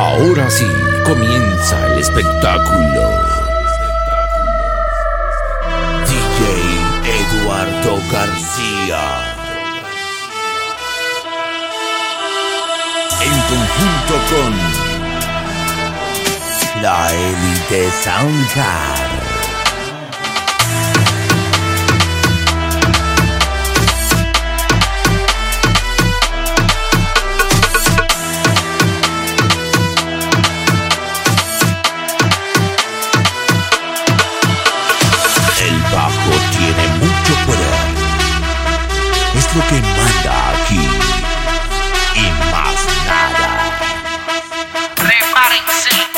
Ahora sí, comienza el espectáculo. DJ Eduardo García. En conjunto con la élite Soundcard. Es que manda aquí. Y más nada. Prepárense.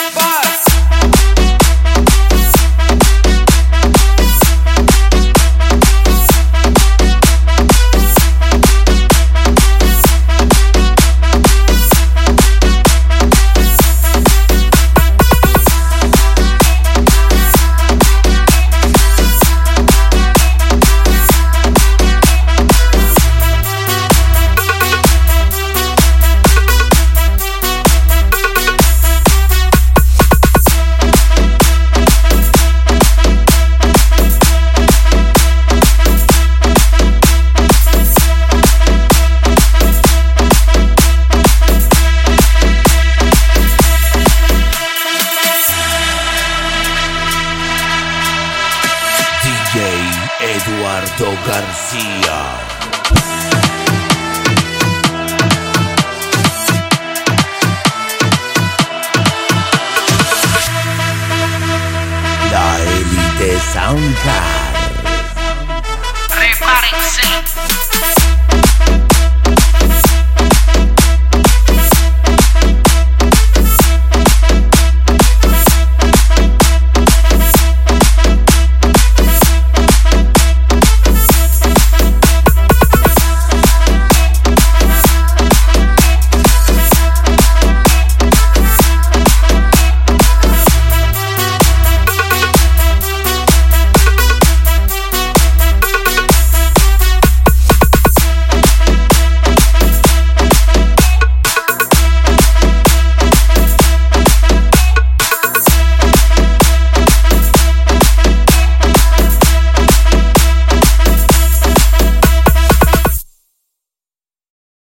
Eduardo García. de SoundCloud. Prepárense.